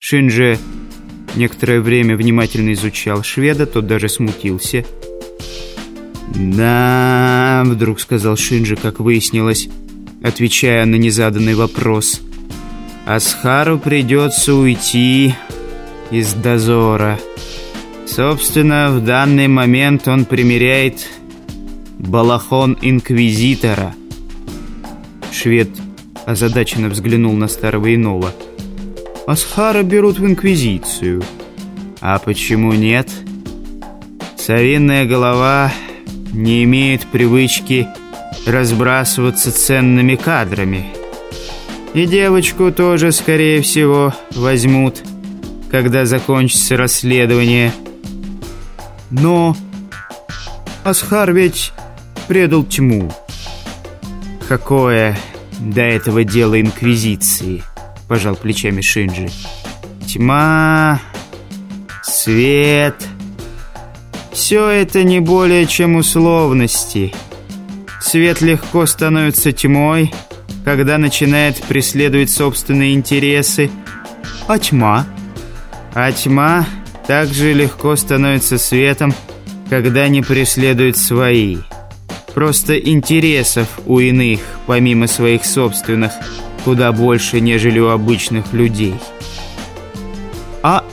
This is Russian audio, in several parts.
Шинджи некоторое время внимательно изучал шведа, тот даже смутился. «Да...» — вдруг сказал Шинджи, как выяснилось, отвечая на незаданный вопрос. «Асхару придется уйти из дозора. Собственно, в данный момент он примеряет балахон Инквизитора». Швед озадаченно взглянул на старого иного. «Асхара берут в Инквизицию». «А почему нет?» «Совинная голова не имеет привычки разбрасываться ценными кадрами. И девочку тоже, скорее всего, возьмут, когда закончится расследование. Но Асхар ведь предал тьму. Какое до этого дело Инквизиции, пожал плечами Шинджи. Тьма, свет... Все это не более чем условности. Свет легко становится тьмой, когда начинает преследовать собственные интересы. А тьма? А тьма также легко становится светом, когда не преследует свои. Просто интересов у иных, помимо своих собственных, куда больше, нежели у обычных людей. А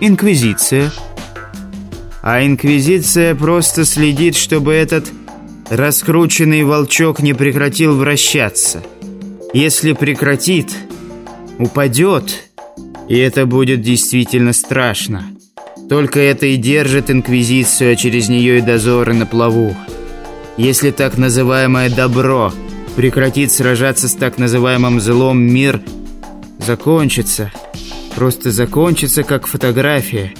Инквизиция – а Инквизиция просто следит, чтобы этот раскрученный волчок не прекратил вращаться. Если прекратит, упадет, и это будет действительно страшно. Только это и держит Инквизицию, а через нее и дозоры на плаву. Если так называемое «добро» прекратит сражаться с так называемым «злом», мир закончится. Просто закончится, как фотография.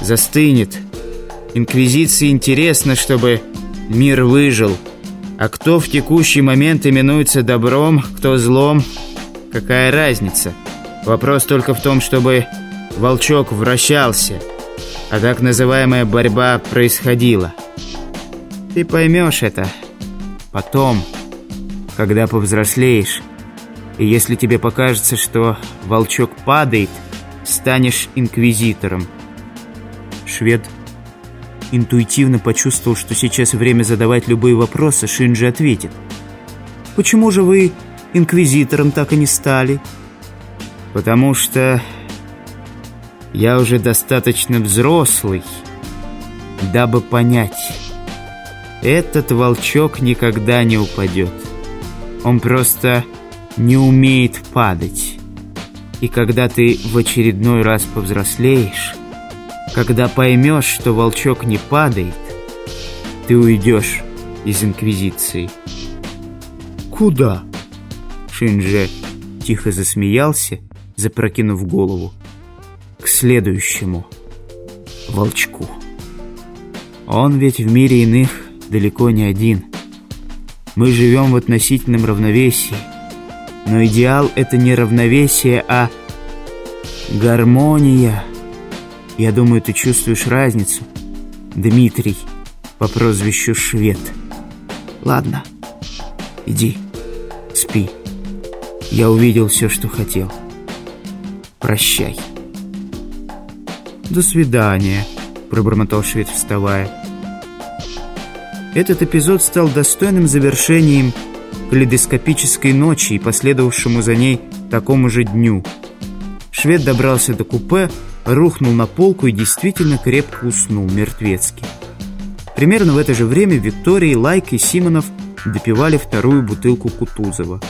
Застынет. Инквизиции интересно, чтобы мир выжил. А кто в текущий момент именуется добром, кто злом, какая разница? Вопрос только в том, чтобы волчок вращался, а так называемая борьба происходила. Ты поймешь это потом, когда повзрослеешь. И если тебе покажется, что волчок падает, станешь инквизитором. Швед Интуитивно почувствовал, что сейчас время задавать любые вопросы, Шинджи ответит. «Почему же вы инквизитором так и не стали?» «Потому что я уже достаточно взрослый, дабы понять, этот волчок никогда не упадет. Он просто не умеет падать. И когда ты в очередной раз повзрослеешь, когда поймешь, что волчок не падает, ты уйдешь из Инквизиции. Куда? Шинже тихо засмеялся, запрокинув голову. К следующему волчку. Он ведь в мире иных далеко не один. Мы живем в относительном равновесии. Но идеал — это не равновесие, а гармония — я думаю, ты чувствуешь разницу. Дмитрий по прозвищу Швед. Ладно, иди, спи. Я увидел все, что хотел. Прощай. До свидания, пробормотал Швед, вставая. Этот эпизод стал достойным завершением калейдоскопической ночи и последовавшему за ней такому же дню. Швед добрался до купе, рухнул на полку и действительно крепко уснул, мертвецки. Примерно в это же время Виктория, Лайк и Симонов допивали вторую бутылку Кутузова.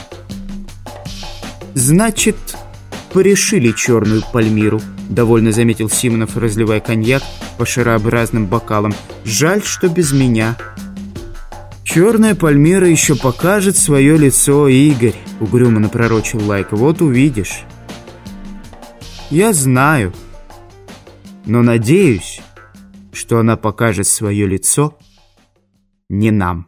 «Значит, порешили черную пальмиру», — довольно заметил Симонов, разливая коньяк по шарообразным бокалам. «Жаль, что без меня». «Черная пальмира еще покажет свое лицо, Игорь», — угрюмо напророчил Лайк. «Вот увидишь». «Я знаю», но надеюсь, что она покажет свое лицо не нам.